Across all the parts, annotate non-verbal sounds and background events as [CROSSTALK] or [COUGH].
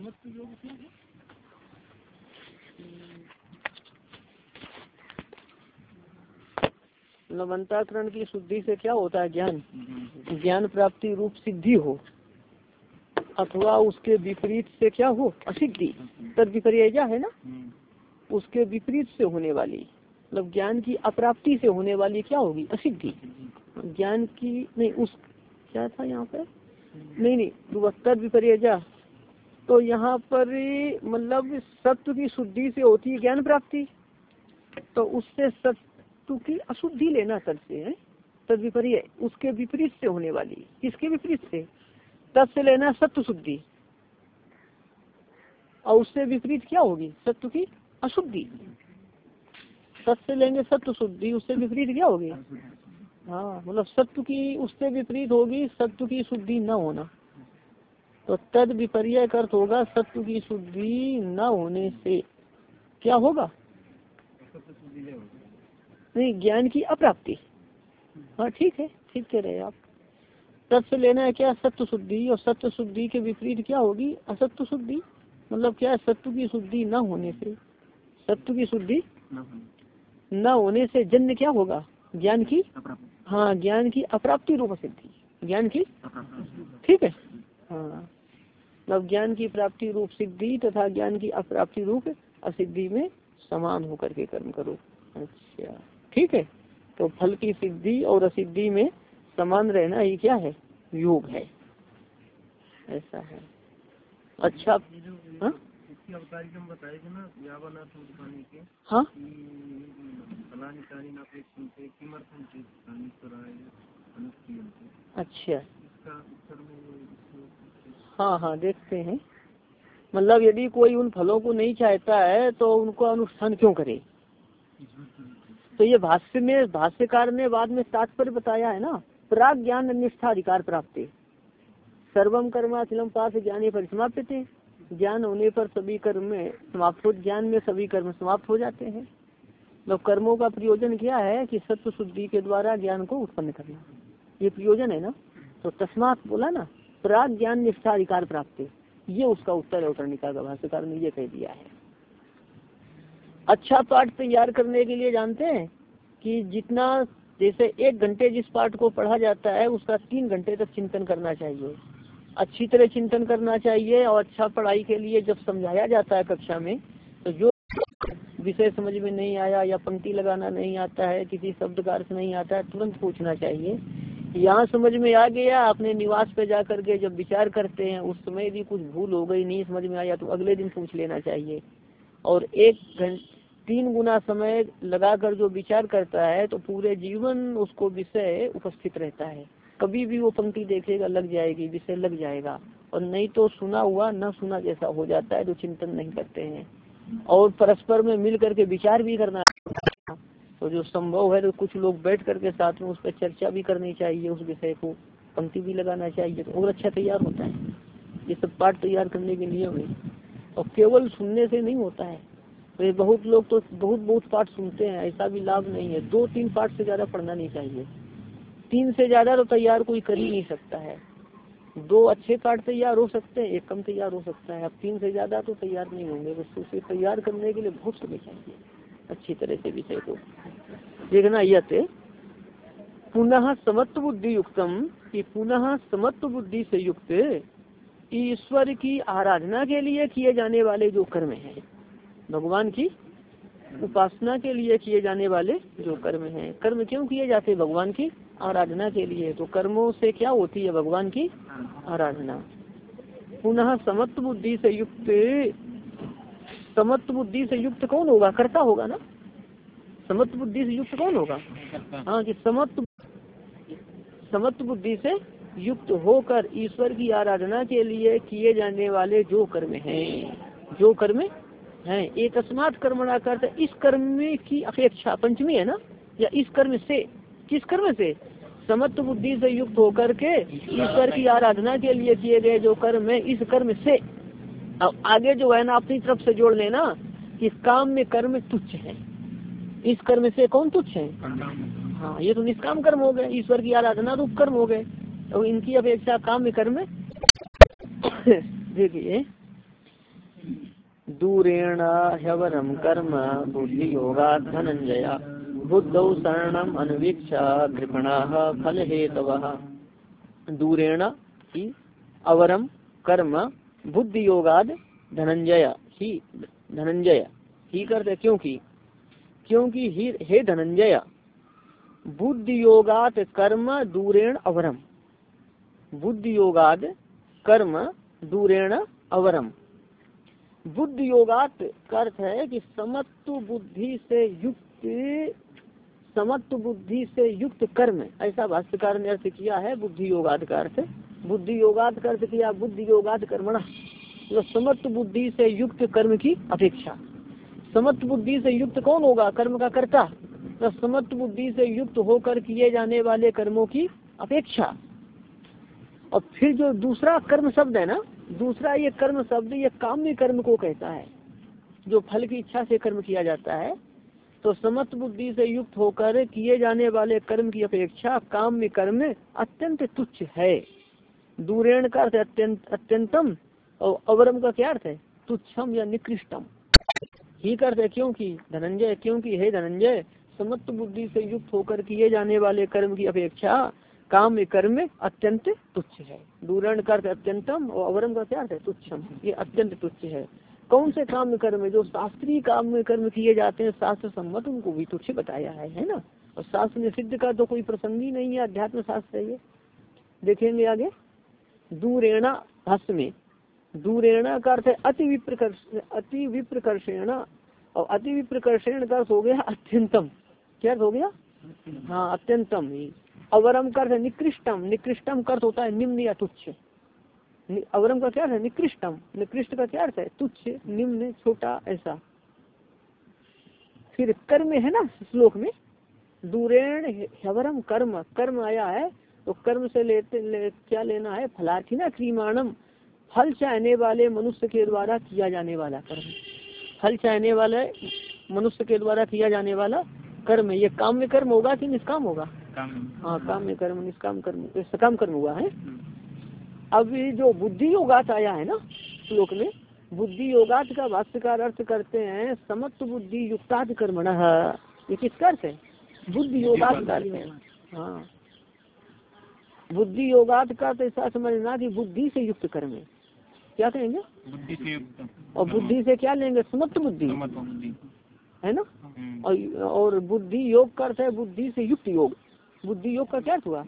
समत्व योग क्या है। लवंताकरण की शुद्धि से क्या होता है ज्ञान? ज्ञान प्राप्ति रूप सिद्धि हो अथवा उसके विपरीत से क्या हो? असिद्धि। तद विपर्य है ना? उसके विपरीत से होने वाली मतलब ज्ञान की अप्राप्ति से होने वाली क्या होगी? असिद्धि। ज्ञान की नहीं उस क्या था यहाँ पे नहीं नहीं तद विपर्य तो यहाँ पर मतलब सत्व की शुद्धि से होती है ज्ञान प्राप्ति। तो उससे सत्व की अशुद्धि लेना तद से है तद विपर्य उसके विपरीत से होने वाली। किसके विपरीत से? तद से लेना सत्व शुद्धि। और उससे विपरीत क्या होगी? सत्व की अशुद्धि। सत्य लेंगे सत्य शुद्धि, उससे विपरीत क्या होगी? हाँ मतलब सत्य की, उससे विपरीत होगी सत्य की शुद्धि न होना। तो तद विपर्य अर्थ होगा सत्य की शुद्धि न होने से। क्या होगा? नहीं ज्ञान की अप्राप्ति। हाँ ठीक है ठीक कह रहे आप। तत्व लेना है क्या? सत्य शुद्धि। और सत्य शुद्धि के विपरीत क्या होगी? असत्य शुद्धि। मतलब क्या है? सत्व की शुद्धि न होने से। सत्य की शुद्धि न होने से जन्म क्या होगा? ज्ञान की हाँ ज्ञान की अप्राप्ति रूप सिद्धि। ज्ञान की ठीक है। हाँ। मतलब ज्ञान की प्राप्ति रूप सिद्धि तथा ज्ञान की अप्राप्ति रूप असिद्धि में समान होकर के कर्म करो। अच्छा ठीक है? तो फल की सिद्धि और असिद्धि में समान रहना ही क्या है? योग है। ऐसा है। अच्छा हाँ? हाँ? अच्छा। हाँ हाँ देखते हैं। मतलब यदि कोई उन फलों को नहीं चाहता है तो उनको अनुष्ठान क्यों करे? तो ये भाष्य में, भाष्यकार ने बाद में तात्पर्य बताया है ना, प्राग ज्ञान निष्ठा अधिकार प्राप्त। सर्वम कर्माचलम पास ज्ञाने पर समाप्त ज्ञान होने पर सभी कर्म में समाप्त हो, ज्ञान में सभी कर्म समाप्त हो जाते हैं। तो कर्मों का प्रयोजन क्या है कि सत्य शुद्धि के द्वारा ज्ञान को उत्पन्न करना। ये प्रयोजन है ना? तो तस्मात बोला ना प्राग ज्ञान निष्ठा अधिकार प्राप्त ये उसका उत्तर है उत्तरनिका का भाष्यकार ने ये कह दिया है। अच्छा पाठ तैयार करने के लिए जानते हैं कि जितना, जैसे एक घंटे जिस पाठ को पढ़ा जाता है, उसका तीन घंटे तक चिंतन करना चाहिए। अच्छी तरह चिंतन करना चाहिए और अच्छा पढ़ाई के लिए जब समझाया जाता है कक्षा में तो जो विषय समझ में नहीं आया या पंक्ति लगाना नहीं आता है, किसी शब्द का अर्थ नहीं आता है, तुरंत पूछना चाहिए। यहाँ समझ में आ गया, अपने निवास पे जा करके जब विचार करते हैं, उस समय भी कुछ भूल हो गई, नहीं समझ में आया तो अगले दिन पूछ लेना चाहिए। और एक घंटे तीन गुना समय लगाकर जो विचार करता है तो पूरे जीवन उसको विषय उपस्थित रहता है। कभी भी वो पंक्ति देखेगा, लग जाएगी, विषय लग जाएगा। और नहीं तो सुना हुआ, न सुना जैसा हो जाता है तो चिंतन नहीं करते हैं। और परस्पर में मिल करके विचार भी करना तो जो संभव है तो कुछ लोग बैठ करके साथ में उस पर चर्चा भी करनी चाहिए, उस विषय को। पंक्ति भी लगाना चाहिए तो और अच्छा तैयार होता है। ये सब पाठ तैयार करने के नियम है और केवल सुनने से नहीं होता है। तो बहुत लोग तो बहुत बहुत पाठ सुनते हैं, ऐसा भी लाभ नहीं है। दो, तीन पाठ से ज़्यादा पढ़ना नहीं चाहिए। तीन से ज़्यादा तो तैयार कोई कर ही नहीं सकता है। दो अच्छे पाठ तैयार हो सकते हैं, एक कम तैयार हो सकता है। अब तीन से ज़्यादा तो तैयार नहीं होंगे। बस उसे तैयार करने के लिए बहुत समय चाहिए। अच्छी तरह से विषय को देखना यत पुनः समत्व बुद्धि युक्तम कि पुनः समत्व बुद्धि से युक्त ईश्वर की आराधना के लिए किए जाने वाले जो कर्म हैं, भगवान की उपासना के लिए किए जाने वाले जो कर्म हैं। कर्म क्यों किए जाते भगवान की आराधना के लिए। तो कर्मों से क्या होती है? भगवान की आराधना। पुनः समत्व बुद्धि से युक्त समत्व बुद्धि से युक्त कौन होगा? करता होगा ना? समत्व बुद्धि से युक्त कौन होगा? हाँ कि समत्व समत्व बुद्धि से युक्त होकर ईश्वर की आराधना के लिए किए जाने वाले जो कर्म हैं, जो कर्म हैं एक अस्मात कर्मणा करते, इस कर्म की अपेक्षा, पंचमी है ना? या इस कर्म से, किस कर्म से? समत्व बुद्धि से युक्त होकर के ईश्वर की आराधना के लिए किए गए जो कर्म है, इस कर्म से। अब आगे जो है ना, अपनी तरफ़ से जोड़ लेना कि काम में कर्म तुच्छ है। इस कर्म से कौन तुच्छ है? हाँ ये तो निष्काम कर्म हो गए। ईश्वर की आराधना रूप कर्म हो गए। तो इनकी अपेक्षा काम में कर्म [COUGHS] देखिए। दूरेण ह्यवरम कर्म बुद्धि योगा धनंजया बुद्धौ शरणम अनुवीक्ष, कृपणा फल हेतव दूरेण अवरम कर्म बुद्धि योगाद धनंजय। ही धनंजय। ही करते क्योंकि? क्योंकि ही, हे धनंजय बुद्धि योगात कर्म दूरेण अवरम। बुद्धि योगाद कर्म दूरेण अवरम। बुद्धि योगात अर्थ है कि समत्व बुद्धि से युक्त समत्व बुद्धि से युक्त कर्म। ऐसा भाष्यकार ने अर्थ किया है बुद्धि योगाद का अर्थ बुद्धि योगाद का अर्थ किया, बुद्धि योगाद तो समत्व बुद्धि से युक्त कर्म की अपेक्षा। समत्व बुद्धि से युक्त कौन होगा? कर्म का कर्ता। तो समत्व बुद्धि से युक्त होकर किए जाने वाले कर्मों की अपेक्षा। और फिर जो दूसरा कर्म शब्द है ना, दूसरा ये कर्म शब्द, ये काम्य कर्म को कहता है। जो फल की इच्छा से कर्म किया जाता है तो समत्व बुद्धि से युक्त होकर किए जाने वाले कर्म की अपेक्षा काम में कर्म अत्यंत तुच्छ है। दूरेण का अर्थ अत्यंत, अत्यंतम और अवरम का क्या अर्थ है? तुच्छम या निकृष्टम। ही करते क्योंकि धनंजय, क्योंकि हे धनंजय समत्व बुद्धि से युक्त होकर किए जाने वाले कर्म की अपेक्षा काम कर्म अत्यंत तुच्छ है। दूरण का अत्यंतम और अवरम का क्या अर्थ है? तुच्छम। ये अत्यंत तुच्छ है। कौन से काम कर्म जो शास्त्रीय काम कर्म किए जाते हैं, शास्त्र सम्मत उनको भी तुच्छ बताया है है ना? और शास्त्र में सिद्ध का तो कोई प्रसंग ही नहीं है, अध्यात्म शास्त्र है ये। देखेंगे आगे। दूरेणा भाष्य में, दूरेणा का अर्थ है अति विप्रकर्ष, अति विप्रकर्षेण, और अति विप्रकर्षण का अर्थ हो गया अत्यंतम। क्या अर्थ हो गया? हाँ अत्यंतम ही। अवरम का अर्थ निकृष्टम। निकृष्टम का अर्थ होता है निम्न या तुच्छ। अवरम का क्या है? निकृष्टम। निकृष्ट का क्या अर्थ है? तुच्छ निम्न छोटा ऐसा। फिर कर्म है ना श्लोक में? दूरेण हवरम कर्म। कर्म आया है तो कर्म से लेते ले, क्या लेना है? फलार्थी ना क्रीमाणम फल चाहने वाले मनुष्य के द्वारा किया जाने वाला कर्म। फल चाहने वाले मनुष्य के द्वारा किया जाने वाला कर्म ये काम में कर्म होगा कि निष्काम होगा? हाँ काम में कर्म निष्काम कर्म। सकाम कर्म हुआ है? अब जो बुद्धि योगात आया है ना श्लोक में बुद्धि योगात का भाष्यकार अर्थ करते हैं समत्व बुद्धि युक्ताद कर्मण। ये किसका अर्थ है? बुद्धि योगात का अर्थ है। हाँ। बुद्धि योगात का तो ऐसा समझना कि बुद्धि से युक्त कर्म है। क्या कहेंगे? बुद्धि से युक्त। और बुद्धि से क्या लेंगे? समत्व बुद्धि। है ना? हम्म। और, और बुद्धि योग का अर्थ है बुद्धि से युक्त योग। बुद्धि योग का क्या अर्थ हुआ?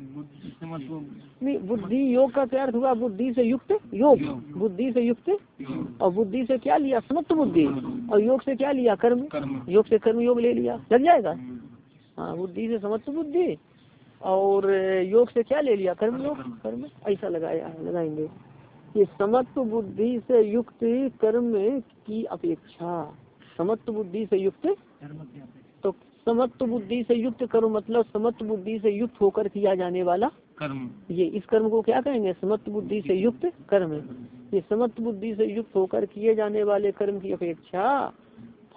नहीं बुद्धि योग का क्या अर्थ हुआ? बुद्धि से युक्त योग। बुद्धि से युक्त और बुद्धि से क्या लिया? समत्व बुद्धि। और योग से क्या लिया? कर्म। योग से कर्म योग ले लिया। लग जाएगा? हम्म। हाँ बुद्धि से समत्व बुद्धि। और योग से क्या ले लिया? कर्म योग? कर्म। ऐसा लगाया लगाएँगे। ये समत्व बुद्धि से युक्त कर्म की अपेक्षा। समत्व बुद्धि से युक्त? तो समत्व बुद्धि से युक्त कर्म मतलब समत्व बुद्धि से युक्त होकर किया जाने वाला कर्म। ये इस कर्म को क्या कहेंगे? समत्व बुद्धि से युक्त कर्म ये समत्व बुद्धि से युक्त होकर किए जाने वाले कर्म की अपेक्षा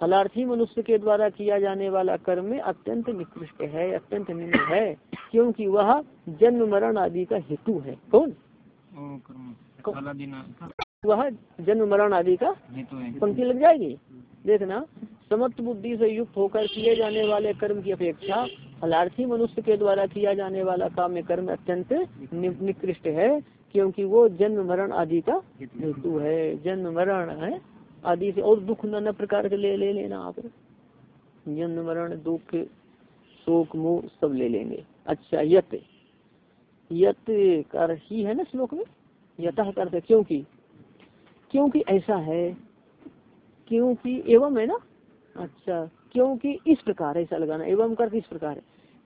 फलार्थी मनुष्य के द्वारा किया जाने वाला कर्म अत्यंत निकृष्ट है अत्यंत निम्न है क्योंकि वह जन्म मरण आदि का हेतु है। कौन? वह जन्म मरण आदि का हेतु पंक्ति लग जाएगी। देखना समत्व बुद्धि से युक्त होकर किए जाने वाले कर्म की अपेक्षा फलार्थी मनुष्य के द्वारा किया जाने वाला काम्य कर्म अत्यंत निकृष्ट है, क्योंकि वो जन्म मरण आदि का हेतु है। जन्म मरण है, आदि से और दुख नाना प्रकार के ले ले लेना आप। जन्म मरण, दुख, शोक, मोह सब ले लेंगे। अच्छा यत। यत कर ही है ना श्लोक में? यतः करते क्योंकि। क्योंकि ऐसा है। क्योंकि एवं है ना? अच्छा। क्योंकि इस प्रकार ऐसा लगाना, एवं कर इस प्रकार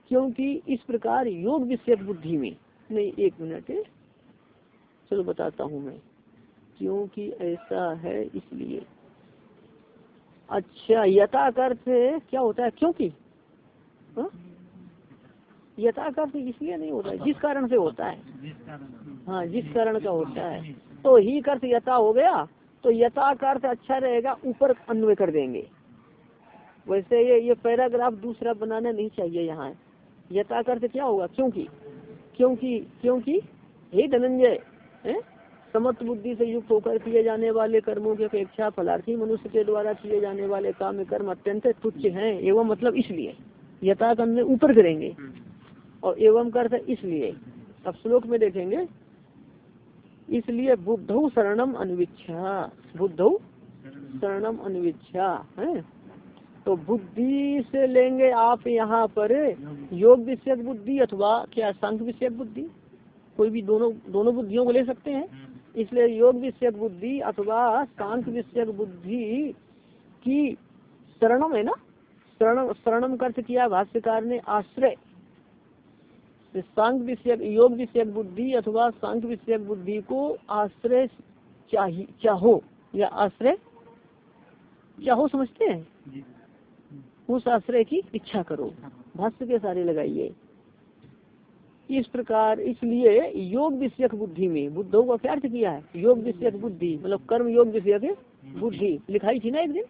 क्योंकि इस प्रकार योग विषय बुद्धि में, नहीं, एक मिनट, चलो बताता हूँ मैं। क्योंकि ऐसा है इसलिए। अच्छा यथा का क्या होता है? क्योंकि हाँ? यथा का इसलिए नहीं होता है, जिस कारण से होता है। हाँ जिस कारण का होता है। तो ही का अर्थ यथा हो गया तो यथा का अच्छा रहेगा, ऊपर अन्वय कर देंगे। वैसे ये ये पैराग्राफ दूसरा बनाना नहीं चाहिए यहाँ। यथा का अर्थ क्या होगा? क्योंकि क्योंकि क्योंकि हे धनंजय? समत्व बुद्धि से युक्त होकर किए जाने वाले कर्मों की अपेक्षा फलार्थी मनुष्य के द्वारा किए जाने वाले काम कर्म अत्यंत तुच्छ हैं, एवं मतलब इसलिए। यथा कर्म में ऊपर करेंगे और एवं करते इसलिए। अब श्लोक में देखेंगे। इसलिए बुद्धौ शरणम अनुविच्छा। बुद्धौ शरणम अनुविच्छा, है? तो बुद्धि से लेंगे आप यहाँ पर। योग विषय बुद्धि अथवा क्या सांख्य विषय बुद्धि? कोई भी दोनों दोनों बुद्धियों को ले सकते हैं। इसलिए योग विषय बुद्धि अथवा सांख्य विषय बुद्धि की शरणम है ना? शरणम शरणम अर्थ किया भाष्यकार ने आश्रय। सांख्य विषय योग विषय बुद्धि अथवा सांख्य विषय बुद्धि को आश्रय चाहिए, चाहो, या आश्रय चाहो समझते हैं? उस आश्रय की इच्छा करो। भाष्य के सारे लगाइए। इस प्रकार, इसलिए योग विषयक बुद्धि में, बुद्धों का क्या अर्थ किया है? योग विषयक बुद्धि मतलब कर्म योग विषयक बुद्धि। लिखाई थी ना एक दिन?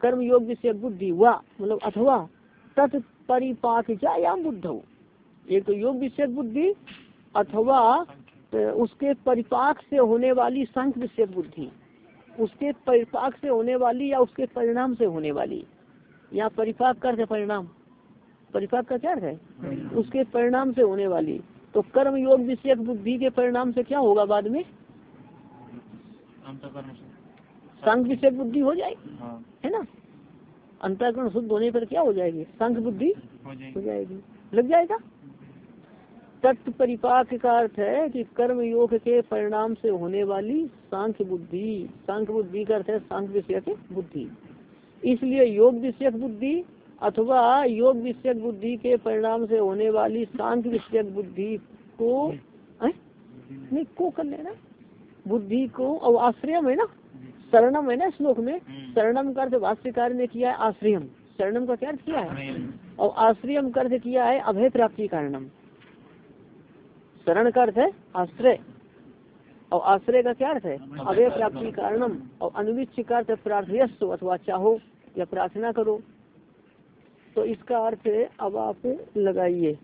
कर्म योग विषयक बुद्धि, वा मतलब अथवा तत्परिपाक जायाम बुद्ध। एक तो योग विषयक बुद्धि, अथवा उसके परिपाक से होने वाली संख विषयक बुद्धि। उसके परिपाक से होने वाली या उसके परिणाम से होने वाली। यहाँ परिपाक कर परिणाम। परिपाक का क्या है? उसके परिणाम से होने वाली। तो कर्म योग विषय बुद्धि के परिणाम से क्या होगा बाद में? संघ विषयक बुद्धि हो जाएगी है। ना? अंतरकरण शुद्ध होने पर क्या हो जाएगी? संघ बुद्धि हो जाएगी। लग जाएगा? तत्व परिपाक का अर्थ है कि कर्म योग के परिणाम से होने वाली सांख्य बुद्धि। सांख्य बुद्धि का अर्थ है सांख्य विषय बुद्धि। इसलिए योग विषयक बुद्धि अथवा योग विषयक बुद्धि के परिणाम से होने वाली शांत विषयक बुद्धि को है? नहीं को कर लेना। बुद्धि को और आश्रयम है ना? शरणम है ना श्लोक में? शरणम का अर्थ भाष्यकार ने किया है आश्रयम। शरणम का क्या अर्थ किया है? और आश्रयम का अर्थ किया है अभय प्राप्ति कारणम। शरण का अर्थ है आश्रय। और आश्रय का क्या अर्थ है? अवय प्राप्ति कारणम और अनुविच का अर्थ प्रार्थयस्व अथवा चाहो या प्रार्थना करो। तो इसका अर्थ अब आप लगाइए।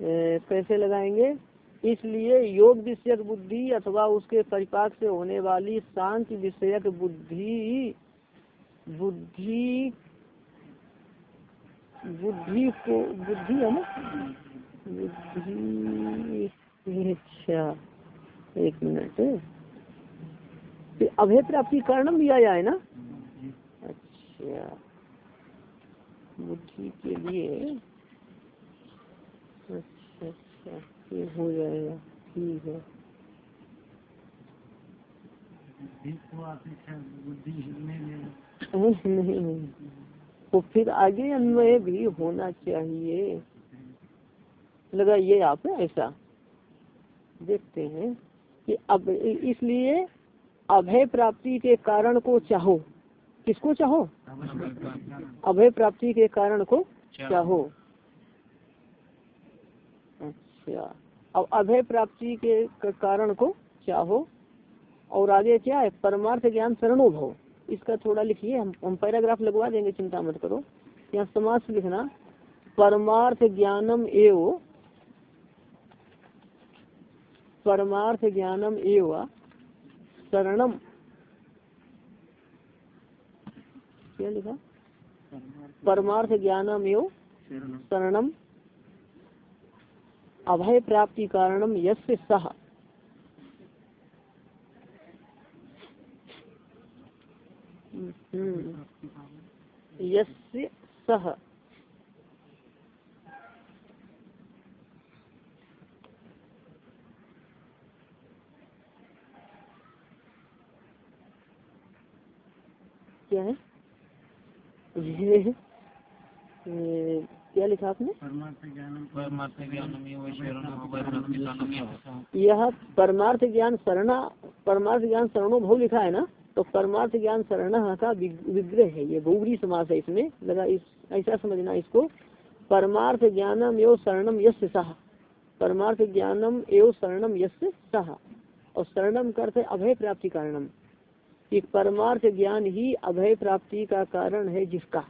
कैसे लगाएँगे? इसलिए योग विषयक बुद्धि अथवा उसके परिपाक से होने वाली शांति विषयक बुद्धि बुद्धि बुद्धि को, बुद्धि है ना? बुद्धि अच्छा एक मिनट। अभय प्राप्ति कारणम भी आया है ना? अच्छा। बुद्धि के लिए। अच्छा अच्छा ये हो जाएगा। ठीक है। नहीं। तो फिर आगे अन्वय भी होना चाहिए। लगाइए आप ऐसा। देखते हैं। कि अब इसलिए अभय प्राप्ति के कारण को चाहो। किसको चाहो? अभय प्राप्ति के कारण को चाहो। अच्छा। अब अभय प्राप्ति के कारण को चाहो। और आगे क्या है? परमार्थ ज्ञान शरणोभव इसका थोड़ा लिखिए, हम हम पैराग्राफ लगवा देंगे, चिंता मत करो। यहाँ समाज लिखना, परमार्थ ज्ञानम एव परमार्थ ज्ञानम एव शरणम। क्या लिखा? परमार्थ ज्ञानम एव शरणम। अभय प्राप्ति कारणम यस्य सह यस्य सह क्या है? ये क्या लिखा आपने? यह परमार्थ ज्ञान शरणा परमार्थ ज्ञान शरणो भव लिखा है ना? तो परमार्थ ज्ञान शरण का विग्रह है ये बहुबरी समास है इसमें। लगा इस ऐसा समझना इसको। परमार्थ ज्ञानम एवं शरणम यश सह परमार्थ ज्ञानम एवं शरणम यश सह और शरणम करते अभय प्राप्ति कारणम। कि परमार्थ ज्ञान ही अभय प्राप्ति का कारण है जिसका?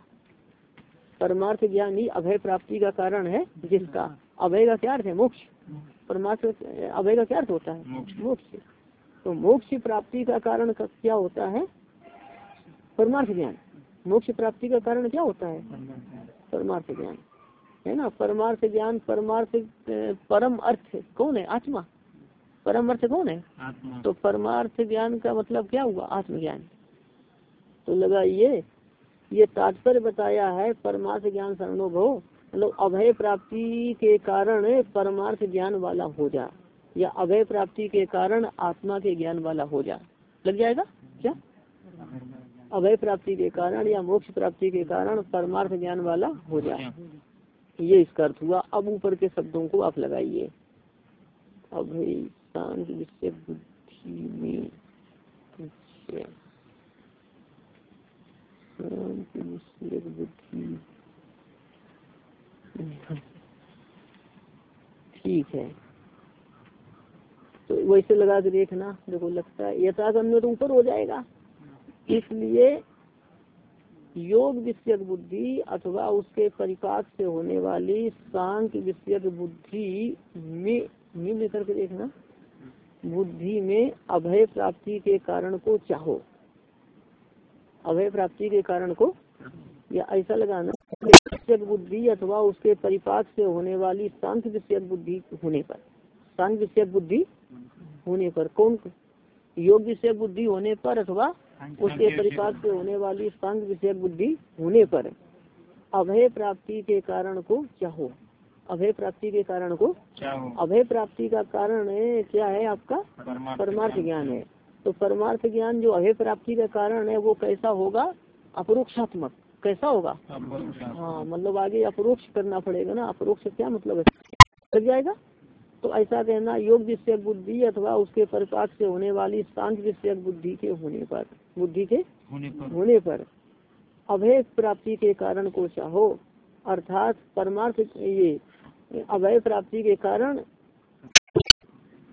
परमार्थ ज्ञान ही अभय प्राप्ति का कारण है जिसका? अभय का क्या अर्थ है? मोक्ष। परमार्थ अभय का क्या अर्थ होता है? मोक्ष। मोक्ष। तो मोक्ष प्राप्ति का कारण क्या होता है? परमार्थ ज्ञान। मोक्ष प्राप्ति का कारण क्या होता है? परमार्थ ज्ञान। है ना? परमार्थ ज्ञान परमार्थ परम अर्थ कौन है? आत्मा। परम अर्थ कौन है? तो परमार्थ ज्ञान का मतलब क्या हुआ? आत्मज्ञान। तो लगा ये ये तात्पर्य बताया है परमार्थ ज्ञान शरणोभव मतलब अभय प्राप्ति के कारण परमार्थ ज्ञान वाला हो जा या अभय प्राप्ति के कारण आत्मा के ज्ञान वाला हो जा। लग जाएगा? क्या? अभय प्राप्ति के कारण या मोक्ष प्राप्ति के कारण परमार्थ ज्ञान वाला हो जाए ये इसका अर्थ हुआ। अब ऊपर के शब्दों को आप लगाइए। अभय शांत विषय बुद्धि में ठीक है। तो वैसे लगा के देखना, देखो लगता है यथागम्य तो ऊपर हो जाएगा। इसलिए योग विषयक बुद्धि अथवा उसके परिपाक से होने वाली सांख्य विषयक बुद्धि में निम्न करके देखना। बुद्धि में अभय प्राप्ति के कारण को चाहो। अभय प्राप्ति के कारण को? या ऐसा लगाना विषयक बुद्धि अथवा उसके परिपाक से होने वाली सांख्य विषयक बुद्धि होने पर। सांख्य विषयक बुद्धि होने पर। कौन? योग विषयक बुद्धि होने पर अथवा उसके परिपाक से होने वाली सांग विषय बुद्धि होने पर। अभय प्राप्ति के कारण को चाहो। अभय प्राप्ति के कारण को? अभय प्राप्ति का कारण है क्या है आपका? परमार्थ ज्ञान। है। तो परमार्थ ज्ञान जो अभय प्राप्ति का कारण है वो कैसा होगा? अपरोक्षात्मक। कैसा होगा? हाँ मतलब आगे अपरोक्ष करना पड़ेगा ना। अपरोक्ष क्या मतलब है? लग जाएगा? तो ऐसा कहना योग विषय बुद्धि अथवा उसके परिपाक से होने वाली शांत विषय बुद्धि के होने पर। बुद्धि के होने पर। होने पर। अभय प्राप्ति के कारण को चाहो। अर्थात परमार्थ ये अभय प्राप्ति के कारण,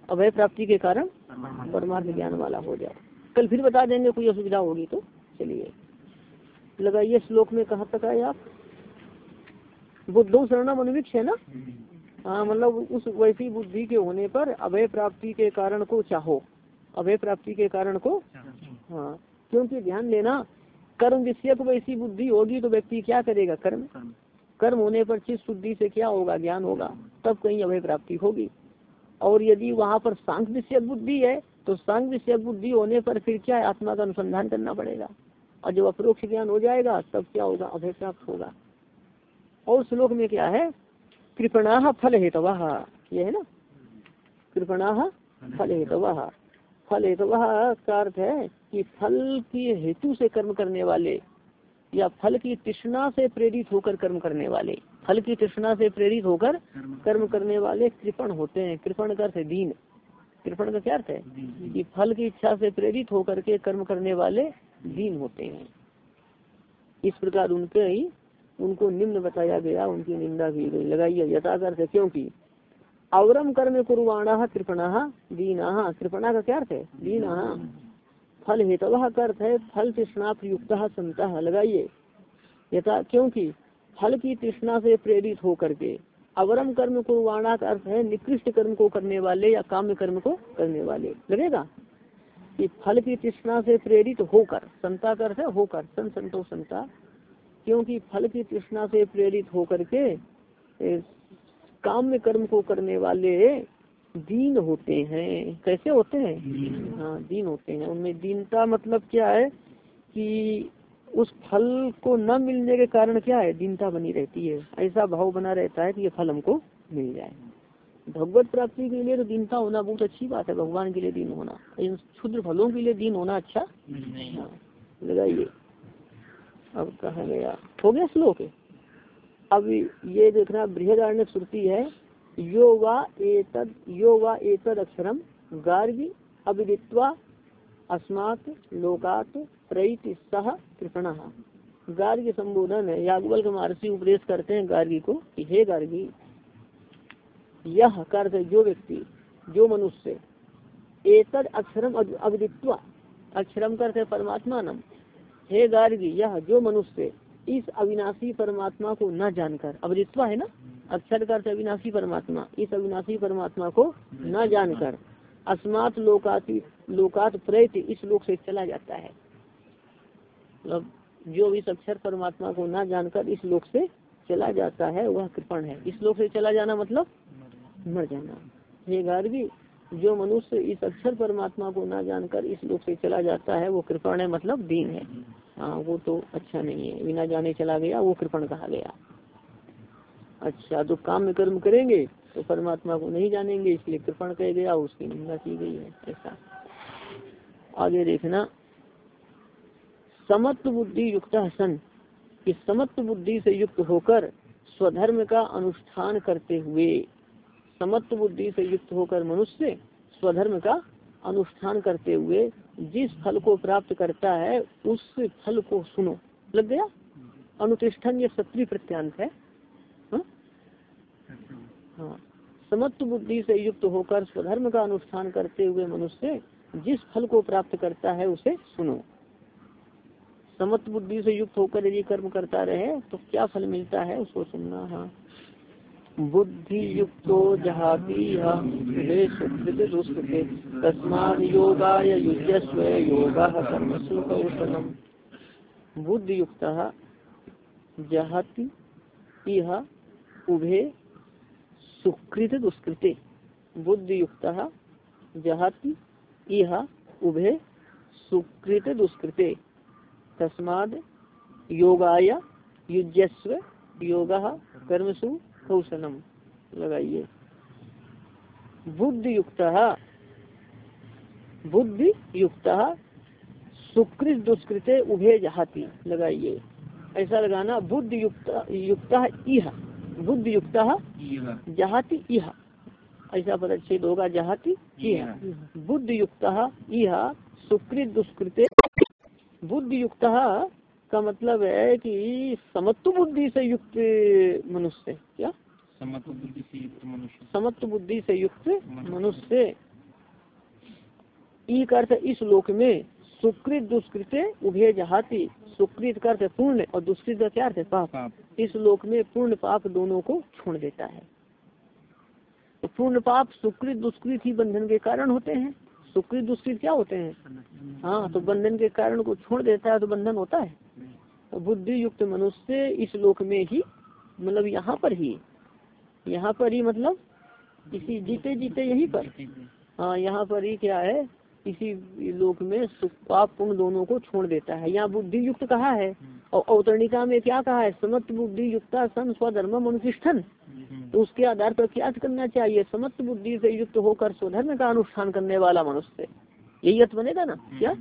अभय प्राप्ति के कारण परमार्थ ज्ञान वाला हो जाए। कल फिर बता देंगे, कोई असुविधा होगी तो चलिए। लगाइए श्लोक में, कहा तक आए आप? बुद्धो शरणम अनुविक्ष है ना? हाँ मतलब उस वैसी बुद्धि के होने पर अभय प्राप्ति के कारण को चाहो। अभय प्राप्ति के कारण को हाँ क्योंकि ध्यान देना, कर्म विषयक वैसी बुद्धि होगी तो व्यक्ति क्या करेगा? कर्म। कर्म होने पर चित्त शुद्धि से क्या होगा? ज्ञान होगा। तब कहीं अभय प्राप्ति होगी। और यदि वहाँ पर सांख विषयक बुद्धि है तो सांख विषयक बुद्धि होने पर फिर क्या है? आत्मा का अनुसंधान करना पड़ेगा। और जब अप्रोक्ष ज्ञान हो जाएगा, तब क्या होगा? अभय प्राप्त होगा। और श्लोक में क्या है? कृपणा फल हेतव ये है ना? कृपणा फल हेतव फल हेतव का अर्थ है कि फल के हेतु से कर्म करने वाले या फल की तृष्णा से प्रेरित होकर कर्म करने वाले फल की तृष्णा से प्रेरित होकर कर्म करने वाले कृपण होते हैं। कृपण का अर्थ दीन। कृपण का क्या अर्थ है? कि फल की इच्छा से प्रेरित होकर के कर्म करने वाले दीन होते हैं। इस प्रकार उनके ही उनको निम्न बताया गया उनकी निंदा की गई। लगाइए यथार्थ है क्योंकि अवरम कर्म कुरवाणा कृपणा दीना। कृपणा का क्या अर्थ है? दीना। फल हेतव का अर्थ है, फल तृष्णा प्रयुक्त संत। लगाइए। यथा, क्योंकि फल की तृष्णा से प्रेरित होकर के अवरम कर्म कुरवाणा का अर्थ है, निकृष्ट कर्म को करने वाले या काम्य कर्म को करने वाले। लगेगा? कि फल की तृष्णा से प्रेरित होकर, संता का अर्थ है होकर सन संतो संता, क्योंकि फल की तृष्णा से प्रेरित होकर के काम्य कर्म को करने वाले दीन होते हैं। कैसे होते हैं? हाँ दीन होते हैं। उनमें दीनता मतलब क्या है कि उस फल को न मिलने के कारण क्या है? दीनता बनी रहती है। ऐसा भाव बना रहता है कि ये फल हमको मिल जाए। भगवत प्राप्ति के लिए तो दीनता होना बहुत अच्छी बात है। भगवान के लिए दीन होना। इन क्षुद्र फलों के लिए दीन होना अच्छा? हाँ, लगाइए। अब कहा गया। हो गया श्लोक? अब ये देखना बृहदारण्य श्रुति है। यो वा एतद अक्षरम गार्गी अविदित्वा अस्मात् लोकात प्रईति सह कृपण। गार्गी संबोधन है यागवल के महर्षि उपदेश करते हैं गार्गी को कि हे गार्गी, यह कर्त जो व्यक्ति, जो मनुष्य, एतद अक्षरम अविदित्वा अक्षरम करते परमात्मा नम हे गार्गी, यह जो मनुष्य, इस अविनाशी परमात्मा को न जानकर अवरित्वा है ना? अक्षर का अर्थ अविनाशी परमात्मा, इस अविनाशी परमात्मा को न जानकर अस्मात लोकाति, लोकात प्रेत इस लोक से चला जाता है। मतलब जो इस अक्षर परमात्मा को न जानकर इस लोक से चला जाता है, वह कृपण है। इस लोक से चला जाना मतलब मर जाना। ये गार्गी, जो मनुष्य इस अक्षर परमात्मा को न जानकर इस लोक से चला जाता है, वो कृपण है मतलब दीन है। हाँ वो तो अच्छा नहीं है। बिना जाने चला गया, वो कृपण कहा गया। अच्छा तो काम कर्म करेंगे तो परमात्मा को नहीं जानेंगे, इसलिए कृपण कह गया उसकी निंदा की गई है, ऐसा। आगे देखना, समत्व बुद्धि युक्त सन कि समत्व बुद्धि से युक्त होकर स्वधर्म का अनुष्ठान करते हुए, समत्व बुद्धि से युक्त होकर मनुष्य स्वधर्म का अनुष्ठान करते हुए, जिस फल को प्राप्त करता है, उस फल को सुनो। लग गया? अनुतिष्ठन ये सत्री प्रत्यांत हाँ? हाँ समत्व बुद्धि से युक्त होकर स्वधर्म का अनुष्ठान करते हुए मनुष्य जिस फल को प्राप्त करता है उसे सुनो। समत्व बुद्धि से युक्त होकर यदि कर्म करता रहे तो क्या फल मिलता है उसको सुनना हाँ। बुद्धि युक्तो जहाती तस्माद योगाय युजस्व योगा कर्मसु बुद्धि युक्त जहाति इह उभे सुकृत दुष्कृते बुद्धि युक्त जहाति, इह, उभे, सुकृत दुष्कृते। तस्माद योगाय युजस्व योग, कर्मसु, कौशलम। लगाइए। बुद्धि युक्त बुद्धि युक्त सुकृत दुष्कृते, उभे, जहाती। लगाइए। ऐसा लगाना बुद्धि युक्त युक्त, इह। बुद्धि युक्त जहाती इह। ऐसा पदच्छेद होगा जहाती बुद्धि युक्त इह। सुकृत दुष्कृते बुद्धि युक्त का मतलब है कि समत्व बुद्धि से युक्त मनुष्य क्या? समत्व बुद्धि से युक्त मनुष्य। समत्व बुद्धि से युक्त मनुष्य। ई अर्थ इस लोक में सुकृत दुष्कृत उभे जहाती। सुकृत का अर्थ पूर्ण और दुष्कृत का क्या अर्थ है पाप। पाप। इस लोक में पूर्ण पाप दोनों को छोड़ देता है। तो पूर्ण पाप सुकृत दुष्कृत ही बंधन के कारण होते हैं। सुकृत दुष्कृत क्या होते हैं? हाँ तो बंधन के कारण को छोड़ देता है तो बंधन होता है। तो बुद्धि युक्त मनुष्य इस लोक में ही मतलब यहाँ पर ही यहाँ पर ही मतलब इसी जीते जीते यहीं पर। हाँ यहाँ पर ही क्या है? इसी लोक में सुख पाप पुण्य दोनों को छोड़ देता है। यहाँ बुद्धि युक्त कहा है और अवतरणिका में क्या कहा है? समत्व बुद्धि युक्ता सन स्वधर्म अनुष्ठन तो उसके आधार पर क्या करना चाहिए? समत्व बुद्धि से युक्त होकर स्वधर्म का अनुष्ठान करने वाला मनुष्य। यही अर्थ बनेगा ना? क्या?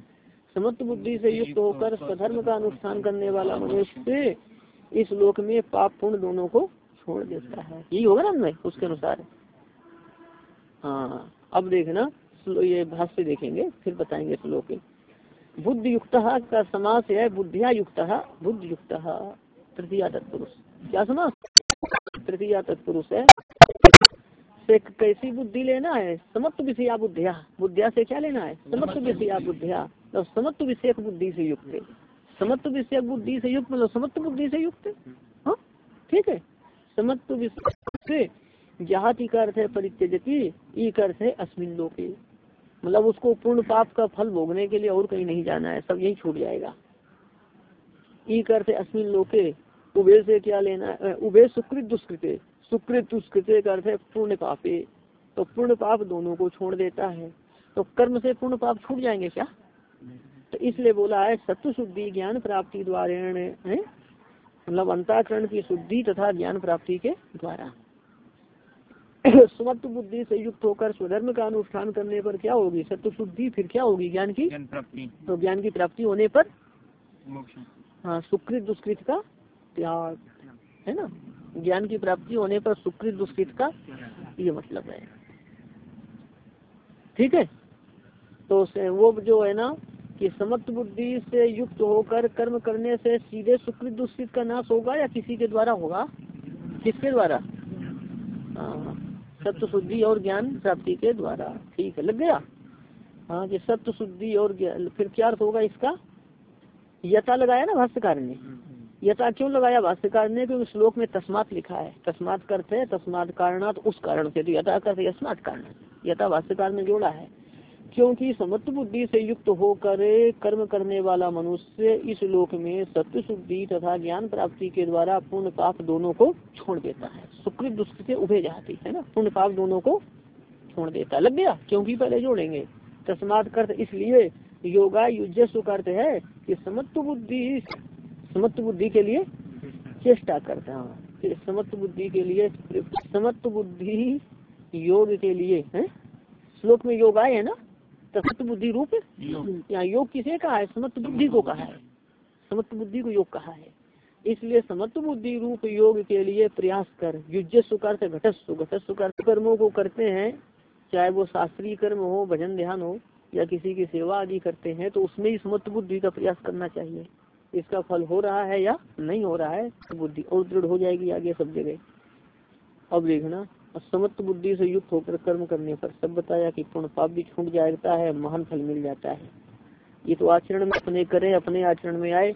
समत्व बुद्धि से युक्त होकर स्वधर्म का अनुष्ठान करने वाला मनुष्य इस लोक में पाप पुण्य दोनों को छोड़ देता है। यही होगा ना उसके अनुसार। हाँ। अब देखना। ये भाष्य देखेंगे, फिर बताएँगे श्लोक बुद्धि युक्त का समास है, बुद्धिया युक्त बुद्ध युक्त तृतीया तत्पुरुष। क्या समास? तृतीया तत्पुरुष है। से कैसी बुद्धि लेना है? समत्व विषया बुद्धिया। बुद्धिया से क्या लेना है? समत्व विषया बुद्धिया। तो समत्व विषय बुद्धि से युक्त समत्व विषय बुद्धि से युक्त मतलब समत्व बुद्धि से युक्त हाँ। ठीक है। समत्व विषय जहाती का अर्थ है परित्यजती, ई अर्थ है अस्मिन लोके। मतलब उसको पूर्ण पाप का फल भोगने के लिए और कहीं नहीं जाना है, सब यही छूट जाएगा। ई करते अस्मिन लोके उबे से क्या लेना उबे सुकृत दुष्कृत, सुकृत दुष्कृते का पूर्ण पापे। तो पूर्ण पाप दोनों को छोड़ देता है। तो कर्म से पूर्ण पाप छूट जाएँगे क्या? तो इसलिए बोला है सत्य शुद्धि ज्ञान प्राप्ति द्वारा मतलब अंताकरण की शुद्धि तथा ज्ञान प्राप्ति के द्वारा। [COUGHS] सुमत्व बुद्धि से युक्त होकर स्वधर्म का अनुष्ठान करने पर क्या होगी? सत्य शुद्धि फिर क्या होगी? ज्ञान की? प्राप्ति। तो ज्ञान की प्राप्ति होने पर हाँ सुकृत दुष्कृत का त्याग है ना? ज्ञान की प्राप्ति होने पर सुकृत दुष्कृत का ये मतलब है। ठीक है? तो वो जो है ना कि समत्व बुद्धि से युक्त होकर कर्म करने से सीधे सुकृत दुष्कृत का नाश होगा या किसी के द्वारा होगा? किसके द्वारा? हाँ। सत्य शुद्धि और ज्ञान प्राप्ति के द्वारा। ठीक है, लग गया? हाँ जी सत्य शुद्धि और ज्ञान, फिर क्या अर्थ होगा इसका? यथा लगाया ना भाष्यकार ने? यथा क्यों लगाया? भाष्यकार ने क्योंकि श्लोक में तस्मात लिखा है। तस्मात करते हैं, तस्मात कारणात उस कारण से। तो यथा करते यस्मात कारण। यथा भाष्यकार ने जोड़ा है। क्योंकि समत्व बुद्धि से युक्त होकर कर्म करने वाला मनुष्य इस लोक में सत्य शुद्धि तथा ज्ञान प्राप्ति के द्वारा पूर्ण पाप दोनों को छोड़ देता है। सुकृत दुष्कृत उभे जाती है ना? पूर्ण पाप दोनों को छोड़ देता लग गया? क्योंकि पहले जोड़ेंगे। तस्मात कर्त इसलिए योगा युजस्व अर्थ है कि समत्व बुद्धि समत्व बुद्धि के लिए चेष्टा करता हूँ। समत्व बुद्धि के लिए समत्व बुद्धि योग के लिए, है? श्लोक में योग आए, है ना? तत्व बुद्धि रूप यहाँ योग किसे कहा है? समत्व बुद्धि को कहा है। समत्व बुद्धि को योग कहा है। इसलिए समत्व बुद्धि रूप योग के लिए प्रयास कर युजस्व कर घटस्व घटस्व कर कर्मों को करते हैं। चाहे वो शास्त्रीय कर्म हो भजन ध्यान हो या किसी की सेवा आदि करते हैं तो उसमें ही समत्व बुद्धि का प्रयास करना चाहिए। इसका फल हो रहा है या नहीं हो रहा है बुद्धि और दृढ़ हो जाएगी आगे सब जगह। अब देखना समत्व बुद्धि से युक्त होकर कर्म करने पर सब बताया कि पूर्ण पाप भी छूट जाता है, महान फल मिल जाता है। ये तो आचरण में अपने करें, अपने आचरण में आए,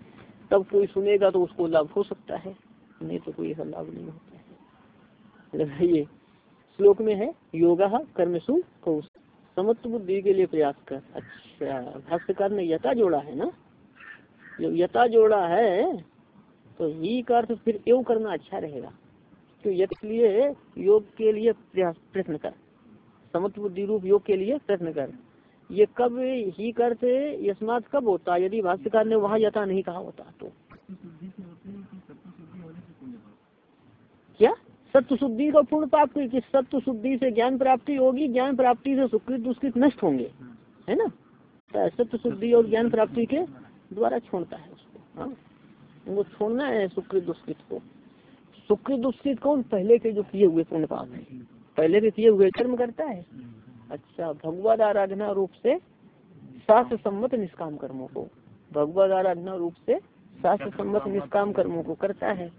तब कोई सुनेगा तो उसको लाभ हो सकता है। नहीं तो कोई ऐसा लाभ नहीं होता है। लगाइए श्लोक में है, योगा कर्मसु कौश। समत्व बुद्धि के लिए प्रयास कर। अच्छा भाष्यकार ने यथा जोड़ा है ना? जब यथा जोड़ा है तो ही का अर्थ फिर एवं करना अच्छा रहेगा। तो इसलिए योग के लिए प्रयत्न कर। समत्व बुद्धि रूप योग के लिए प्रयत्न कर। ये कब ही करते यस्मात कब होता? यदि भाष्यकार ने वहाँ यथा नहीं कहा होता तो। क्या? सत्य शुद्धि का पूर्ण पाप की सत्य शुद्धि से ज्ञान प्राप्ति होगी? ज्ञान प्राप्ति से सुकृत दुष्कृत नष्ट होंगे। है ना? तो सत्य शुद्धि और ज्ञान प्राप्ति के द्वारा छोड़ता है उसको। हाँ? उनको छोड़ना है सुकृत दुष्कृत को। सुकृत दुष्कृत कौन पहले के जो किए हुए पूर्ण पाप है। पहले के किए हुए कर्म करता है। अच्छा भगवत आराधना रूप से शास्त्र सम्मत निष्काम कर्मों को। भगवत आराधना रूप से शास्त्र सम्मत निष्काम कर्मों को करता है।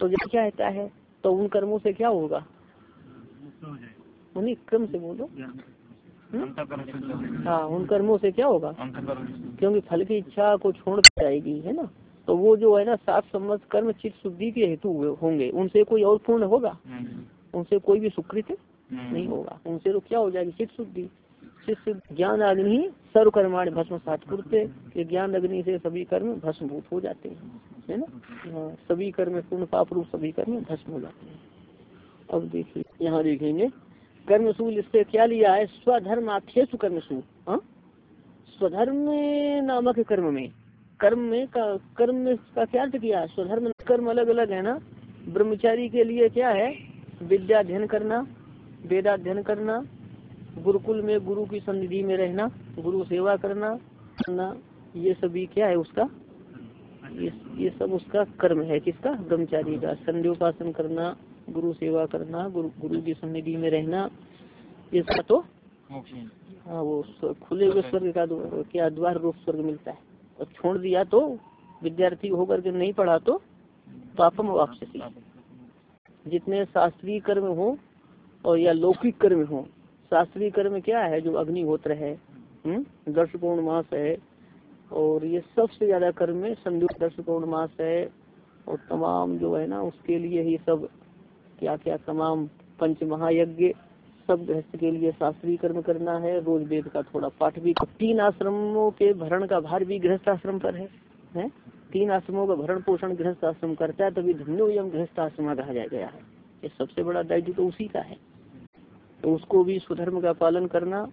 तो जब क्या कहता है तो उन कर्मों से क्या होगा? उन्हीं क्रम से बोलो। हाँ उन कर्मों से क्या होगा? क्योंकि फल की इच्छा को छोड़ जाएगी है ना? तो वो जो है ना सात सम्मत कर्म चित्त शुद्धि के हेतु होंगे उनसे कोई और पूर्ण होगा? उनसे कोई भी सुकृत नहीं होगा। उनसे तो क्या हो जाएगी? चित्त शुद्धि। चित्त ज्ञान अग्नि सर्व कर्माण भस्म सात कुरते ज्ञान अग्नि से सभी कर्म भस्मभूत हो जाते हैं। है ना? हाँ सभी कर्म पूर्ण पाप रूप सभी कर्म भस्म हो जाते हैं। अब देखिए यहाँ देखेंगे। कर्मसूल इससे क्या लिया है? स्वधर्म आख्यु कर्मसूल। हाँ? स्वधर्म नामक कर्म में। कर्म में का कर्म में का क्या अर्थ किया स्वधर्म कर्म अलग अलग है ना? ब्रह्मचारी के लिए क्या है? विद्या अध्ययन करना वेदाध्ययन करना गुरुकुल में गुरु की सन्निधि में रहना गुरु सेवा करना करना ये सभी क्या है उसका? ये ये सब उसका कर्म है किसका? ब्रह्मचारी का। संध्योपासन करना गुरु सेवा करना गुरु गुरु की सन्निधि में रहना इसका तो हाँ वो खुले हुए स्वर्ग का क्या द्वार रूप स्वर्ग मिलता है। छोड़ दिया तो विद्यार्थी होकर के नहीं पढ़ा तो पापम वापसी। जितने शास्त्रीय कर्म हो और या लौकिक कर्म हो, शास्त्रीय कर्म क्या है जो अग्निहोत्र है दर्श मास है और ये सबसे ज़्यादा कर्म में संयुक्त दर्श मास है और तमाम जो है ना, उसके लिए ही सब क्या क्या तमाम पंच महायज्ञ सब गृहस्थ के लिए शास्त्रीय कर्म करना है। रोज वेद का थोड़ा पाठ भी। तीन आश्रमों के भरण का भार भी गृहस्थ आश्रम पर है, है? तीन आश्रमों का भरण पोषण गृहस्थ आश्रम करता है तभी धन्यो यम गृहस्थ आश्रम कहा गया है। ये सबसे बड़ा दायित्व तो उसी का है। तो उसको भी स्वधर्म का पालन करना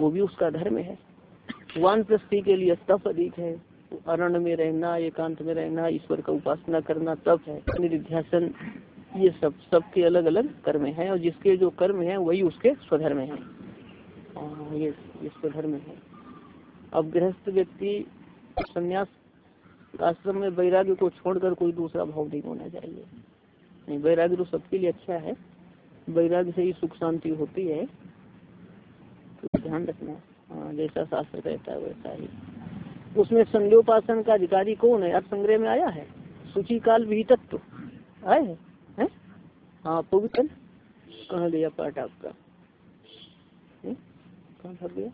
वो भी उसका धर्म है। वान प्रस्थि के लिए तप अधिक है। अरण्य में रहना एकांत में रहना ईश्वर का उपासना करना तप है। निध्यासन ये सब सबके अलग अलग कर्म हैं और जिसके जो कर्म है वही उसके स्वधर्म है। ये स्वधर्म है। अब गृहस्थ व्यक्ति संन्यास आश्रम में वैराग्य को छोड़कर कोई दूसरा भाव नहीं होना चाहिए। नहीं वैराग्य तो सबके लिए अच्छा है। वैराग्य से ही सुख शांति होती है। तो ध्यान रखना। हाँ जैसा शास्त्र कहता है वैसा ही। उसमें संध्योपासन का अधिकारी कौन है? अर्थ संग्रह में आया है? सूची काल भी तत्व आए है, है? पवित्र कहाँ गया पाठ आपका? कहाँ फंस गया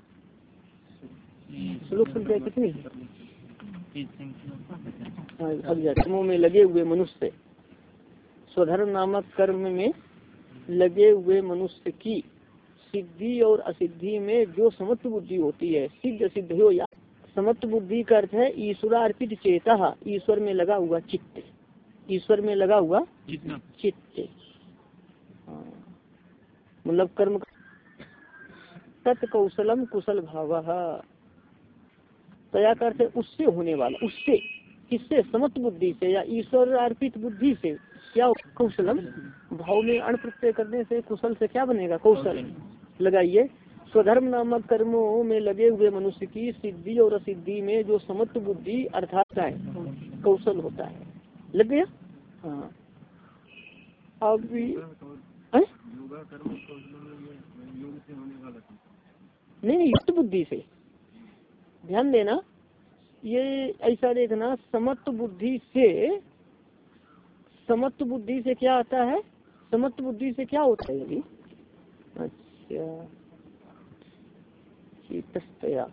श्लोक संख्या कितनी? हाँ, कर्मों में लगे हुए मनुष्य। स्वधर्म नामक कर्म में लगे हुए मनुष्य की सिद्धि और असिद्धि में जो समत्व बुद्धि होती है सिद्ध सिद्ध हो या समत्व बुद्धि का अर्थ है ईश्वरार्पित चेता ईश्वर में लगा हुआ चित्त। ईश्वर में लगा हुआ चित्त। मतलब कर्म तत्कौशलम कुशल भाव। तया का अर्थ है उससे होने वाला उससे, किससे? समत्व बुद्धि से या ईश्वर अर्पित बुद्धि से? क्या कौशलम? भाव में अण प्रत्यय करने से कुशल से क्या बनेगा? कौशल। लगाइए। स्वधर्म नामक कर्मों में लगे हुए मनुष्य की सिद्धि और असिद्धि में जो समत्व बुद्धि अर्थात है, कौशल होता है। लग गया? हाँ। अब नहीं नहीं, युक्त बुद्धि से। ध्यान देना, ये ऐसा देखना, समत्व बुद्धि से, समत्व बुद्धि से क्या आता है? समत्व बुद्धि से क्या होता है यदि अच्छा। शीतस्तया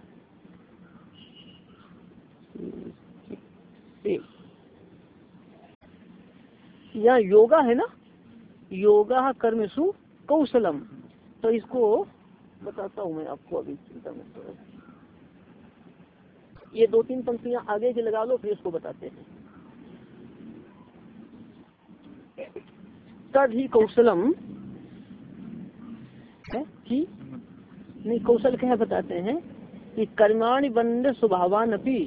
से यहाँ योगा है ना? योगा कर्मसु कौशलम। तो इसको बताता हूँ मैं आपको अभी चिंता करो। ये दो तीन पंक्तियाँ आगे की लगा लो फिर इसको बताते हैं। तद ही कौशलम है कि नहीं कौशल क्या बताते हैं कि कर्माणि बंध स्वभावान अपनी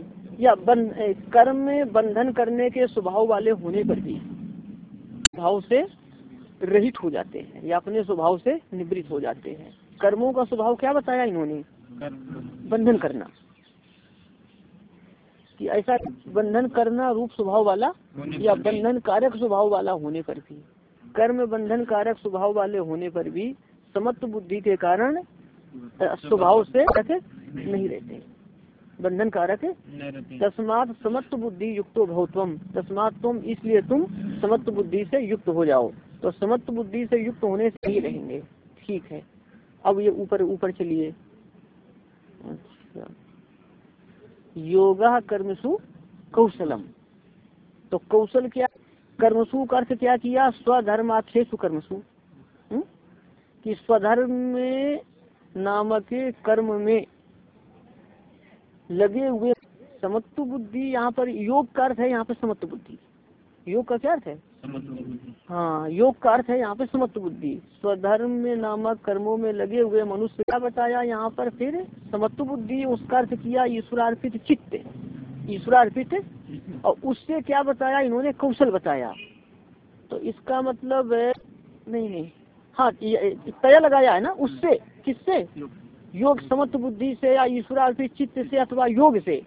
या बन, कर्म में बंधन करने के स्वभाव वाले होने पर भी। भाव से रहित हो जाते हैं या अपने स्वभाव से निवृत्त हो जाते हैं। कर्मों का स्वभाव क्या बताया इन्होंने? बंधन करना। कि ऐसा बंधन करना रूप स्वभाव वाला या बंधन कारक स्वभाव वाला होने पर भी। कर्म बंधन कारक स्वभाव वाले होने पर भी समत्व बुद्धि के कारण स्वभाव से रहित नहीं रहते। बंधन कारक तस्मात समत्व बुद्धि युक्तो भवत्वम तस्मात तुम इसलिए तुम समत्व बुद्धि से युक्त हो जाओ। तो समत्व बुद्धि से युक्त होने से ही रहेंगे। ठीक है। अब ये ऊपर ऊपर चलिए। अच्छा। योगा कर्मसु कौशलम। तो कौशल क्या, कर्मसु का अर्थ क्या किया? स्वधर्म स्वधर्माक्षेसु कर्मसु। हम्म? कि स्वधर्म में नामक कर्म में लगे हुए समत्व बुद्धि, यहाँ पर योग का अर्थ है, यहाँ पर समत्व बुद्धि। योग का क्या अर्थ है? हाँ योग का अर्थ है यहाँ पे समत्व बुद्धि। स्वधर्म में नामक कर्मों में लगे हुए मनुष्य क्या बताया यहाँ पर? फिर समत्व बुद्धि, उसका अर्थ किया ईश्वरार्पित चित्त। ईश्वरार्पित और उससे क्या बताया? इन्होंने कौशल बताया। तो इसका मतलब नहीं नहीं। हाँ तय लगाया है ना? उससे, किससे? योग, समत्व बुद्धि से या ईश्वरार्पित चित्त से अथवा योग से।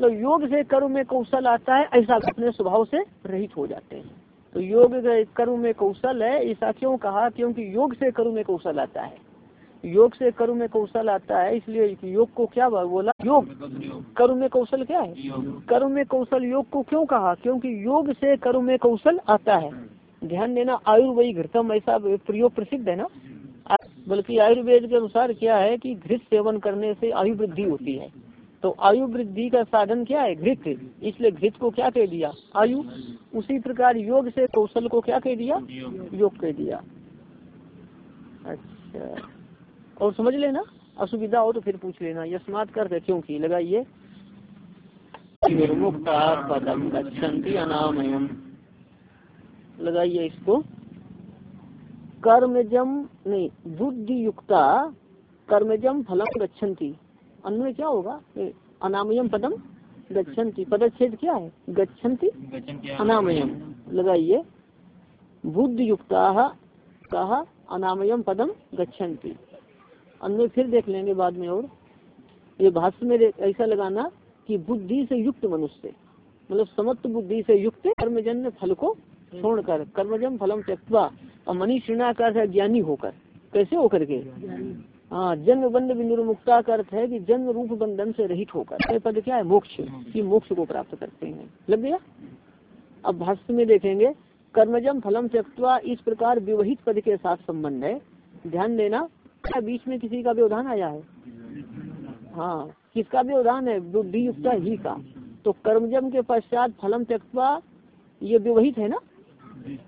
तो योग से कर्म में कौशल आता है, ऐसा अपने स्वभाव से रहित हो जाते हैं। तो योग कर्म में कौशल है। ऐसा क्यों कहा क्योंकि योग से कर्म में कौशल आता है। योग से कर्म में कौशल आता है, इसलिए योग को क्या बोला? योग। कर्म में कौशल क्या है? कर्म में कौशल योग को क्यों कहा? क्योंकि योग से कर्म में कौशल आता है। ध्यान देना आयुर्वेद घृतम ऐसा प्रयोग प्रसिद्ध है ना? बल्कि आयुर्वेद के अनुसार क्या है कि घृत सेवन करने से आयु वृद्धि होती है। तो आयु वृद्धि का साधन क्या है? घृत। इसलिए घृत को क्या कह दिया? आयु। उसी प्रकार योग से कौशल को क्या कह दिया? योग कह दिया। अच्छा। और समझ लेना? असुविधा हो तो फिर पूछ लेना। यस्मात कर क्योंकि लगाइए। मुक्ता पदम गच्छन्ति अनामयम। लगाइए इसको। कर्मजम नहीं बुद्धि युक्ता कर्मजम फलम गच्छन्ति। अन्वय क्या होगा? अनामयम पदम गच्छन्ति। पदच्छेद क्या है? गच्छन्ति अनामयम लगाइए। बुद्ध युक्ता कहा अनामयम पदम गच्छन्ति। अन्य फिर देख लेंगे बाद में और। ये भाष्य में ऐसा लगाना कि बुद्धि से युक्त मनुष्य। मतलब समत्व बुद्धि से युक्त कर्मजन्य फल को छोड़कर कर्मजम फलम त्यक्वा और मनीषिणा का ज्ञानी होकर। कैसे होकर के? हाँ जन्म बंध विनिर्मुक्ता का अर्थ है कि जन्म रूप बंधन से रहित होकर। पद क्या है? मोक्ष। कि मोक्ष को प्राप्त करते हैं। लग गया? अब भाष्य में देखेंगे कर्मजम फलम त्यक्वा इस प्रकार विवहित पद के साथ संबंध है। ध्यान देना, क्या बीच में किसी का व्यवधान आया है? हाँ किसका व्यवधान है? बुद्धि युक्त ही का। तो कर्मजम के पश्चात फलम त्यक्वा ये विवहित है ना?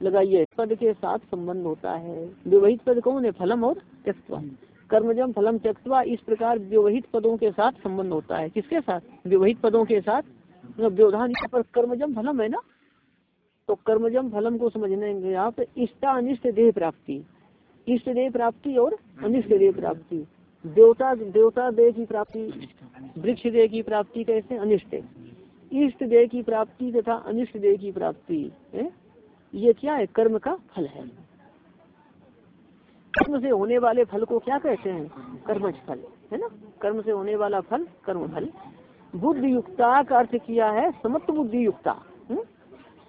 लगाइए। पद के साथ संबंध होता है। विवहित पद कौन है? फलम और त्यक्वा कर्मजम फलम त्यक्वा इस प्रकार व्यवहित पदों के साथ संबंध होता है। किसके साथ? व्यवहित पदों के साथ? व्यवधान पर कर्मजम फलम है ना? तो कर्मजम फलम को समझने आप इष्टा अनिष्ट देह प्राप्ति, इष्ट देह प्राप्ति और अनिष्ट देह प्राप्ति, देवता देवता देह की प्राप्ति, वृक्ष देह की प्राप्ति कैसे? अनिष्ट। इष्ट देह की प्राप्ति तथा अनिष्ट देह की प्राप्ति ये क्या है? कर्म का फल है। कर्म से होने वाले फल को क्या कहते हैं? कर्मज फल है ना? कर्म से होने वाला फल कर्म फल बुद्धि युक्ता का अर्थ किया है समत्व बुद्धि युक्ता हम्म?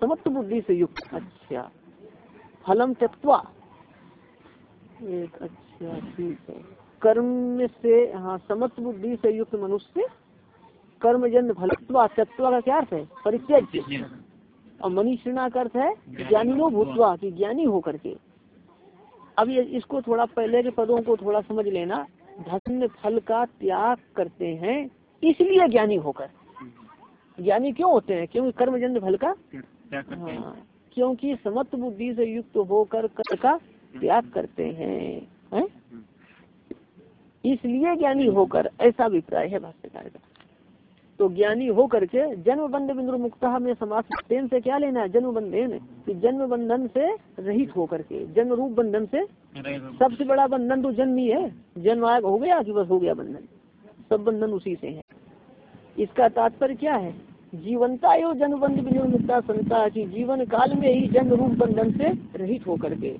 समत्व बुद्धि से युक्त। अच्छा। फलम त्यक्वा एक अच्छा ठीक है। कर्म से हाँ समत्व बुद्धि से युक्त मनुष्य, कर्मजन्य फलत्वा त्यक्वा का क्या अर्थ है? परित्यज और मनीषणा का अर्थ है ज्ञानिनो भूतवा, की ज्ञानी होकर के। अब ये इसको थोड़ा पहले के पदों को थोड़ा समझ लेना। धन फल का त्याग करते हैं इसलिए ज्ञानी होकर। ज्ञानी क्यों होते हैं? क्योंकि कर्मजन्य फल का हैं। हाँ, क्योंकि समत्व बुद्धि से युक्त होकर कर का त्याग करते हैं हैं? इसलिए ज्ञानी होकर ऐसा अभिप्राय है भाष्यकार का। तो ज्ञानी होकर के जन्म बंध बिंदु मुक्ता में समास तेन से क्या लेना है? जन्म बंधन कि जन्म बंधन से रहित होकर के जन्म रूप बंधन से सबसे बड़ा बंधन तो जन्म ही है। जन्म आया हो गया कि बस हो गया बंधन? सब बंधन उसी से है। इसका तात्पर्य क्या है? जीवनता एवं जन्म बंध बिंदु मुक्ता संता की जीवन काल में ही जन्म रूप बंधन से रहित होकर के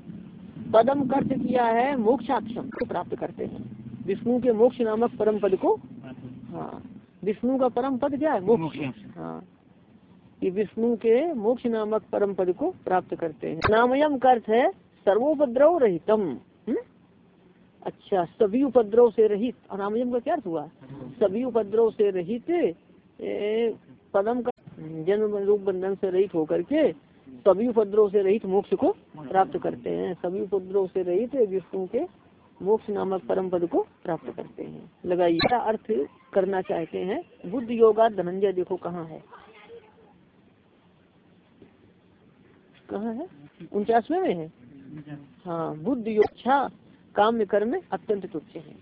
पदम कर्त किया है मोक्षाक्षम को प्राप्त करते हैं। विष्णु के मोक्ष नामक परम पद को। हाँ। विष्णु का परम पद क्या है? मोक्ष। हाँ। कि विष्णु के मोक्ष नामक परम पद को प्राप्त करते हैं। नामयम का अर्थ है सर्वोपद्रव रहितम। हम्म? अच्छा सभी उपद्रव से रहित। अनामयम का क्या अर्थ हुआ? सभी उपद्रव से रहित पदम का जन्म रूप बंधन से रहित होकर के सभी उपद्रव से रहित मोक्ष को प्राप्त करते हैं। सभी उपद्रव से रहित विष्णु के मोक्ष नामक परम पद को प्राप्त करते हैं। लगाइए अर्थ करना चाहते हैं? बुद्ध योगा धनंजय, देखो कहाँ है। कहाँ है? उनचासवे में है? हाँ बुद्ध योच्छा काम कर्म अत्यंत तुच्छ है।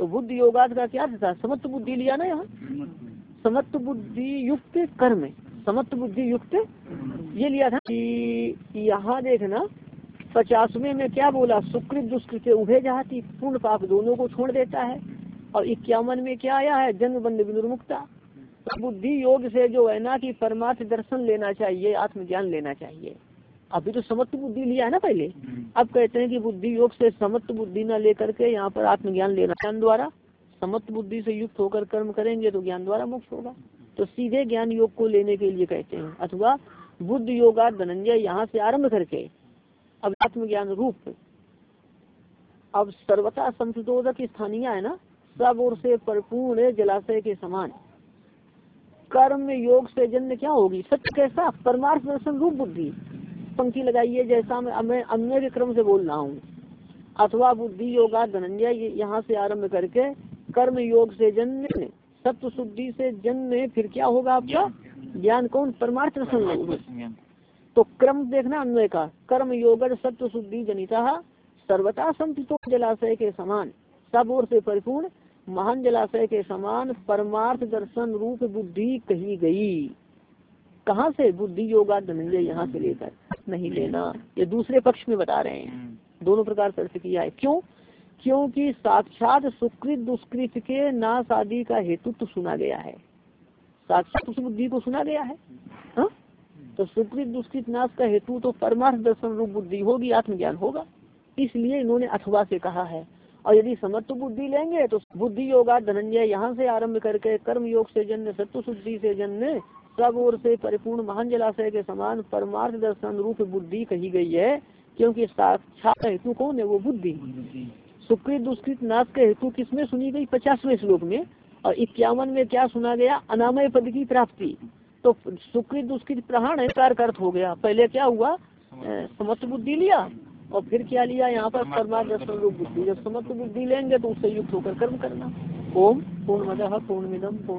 तो बुद्ध योगाद का क्या था? समत्व बुद्धि लिया ना यहाँ? समत्व बुद्धि युक्त कर्म समत्व बुद्धि युक्त ये लिया था कि यहाँ देखना पचासवें में क्या बोला? सुकृत दुष्कृत उभे जाती पूर्ण पाप दोनों को छोड़ देता है। और इक्यावन में क्या आया है? जन्म बंद विनुर्मुक्ता। तो बुद्धि योग से जो है ना कि परमार्थ दर्शन लेना चाहिए आत्मज्ञान लेना चाहिए। अभी तो समत्व बुद्धि लिया है ना पहले? अब कहते हैं कि बुद्धि योग से समत्व बुद्धि न लेकर के यहाँ पर आत्मज्ञान लेना। ज्ञान द्वारा समत्व बुद्धि से युक्त होकर कर्म करेंगे तो ज्ञान द्वारा मुक्त होगा। तो सीधे ज्ञान योग को लेने के लिए कहते हैं। अथवा बुद्ध योगा धनंजय यहाँ से आरंभ करके अब आत्मज्ञान रूप। अब सर्वता संशोधक स्थानीय है ना सब ओर से परिपूर्ण जलाशय के समान। कर्म योग से जन्म क्या होगी? सत्य कैसा? परमार्थ दर्शन रूप बुद्धि। पंक्ति लगाइए जैसा मैं मैं अन्य के क्रम से बोल रहा हूँ। अथवा बुद्धि योगा धनंजय यहाँ से आरंभ करके कर्म योग से जन्म सत्य शुद्धि से जन्म फिर क्या होगा आपका? ज्ञान। कौन? परमार्थ दर्शन रूप तो क्रम देखना अन्वय का। कर्म योग सत्व शुद्धि जनिता सर्वता संतो जलाशय के समान। सब ओर से परिपूर्ण महान जलाशय के समान परमार्थ दर्शन रूप बुद्धि कही गई। कहाँ से? बुद्धि योगा धनंजय यहाँ से लेकर। नहीं लेना। ये दूसरे पक्ष में बता रहे हैं। दोनों प्रकार से अर्थ किया है। क्यों? क्योंकि साक्षात सुकृत दुष्कृत के नाश आदि का हेतु तो सुना गया है। साक्षात उस बुद्धि को सुना गया है। हा? तो सुकृत दुष्कृत नाश का हेतु तो परमार्थ दर्शन रूप बुद्धि होगी, आत्मज्ञान होगा। इसलिए इन्होंने अथवा से कहा है, और यदि समत्व बुद्धि लेंगे तो बुद्धि योगा धनंजय यहाँ से आरंभ करके कर्म योग से जन्य, सत्व शुद्धि से जन्य, सब ओर से परिपूर्ण महान जलाशय के समान परमार्थ दर्शन रूप बुद्धि कही गई है, क्योंकि साक्षात हेतु कौन है? वो बुद्धि। सुकृत दुष्कृत नाश का हेतु किसमें सुनी गई? पचासवें श्लोक में, और इक्यावन में क्या सुना गया? अनामय पद की प्राप्ति। तो सुकृत दुष्कृत प्रहण कार्य अर्थ हो गया। पहले क्या हुआ? समस्त बुद्धि लिया और फिर क्या लिया? यहाँ पर परमादर्शन रूप बुद्धि। जब समस्त बुद्धि लेंगे तो उससे युक्त होकर कर्म करना। ओम पूर्ण मद पूर्ण मिदम पूर्ण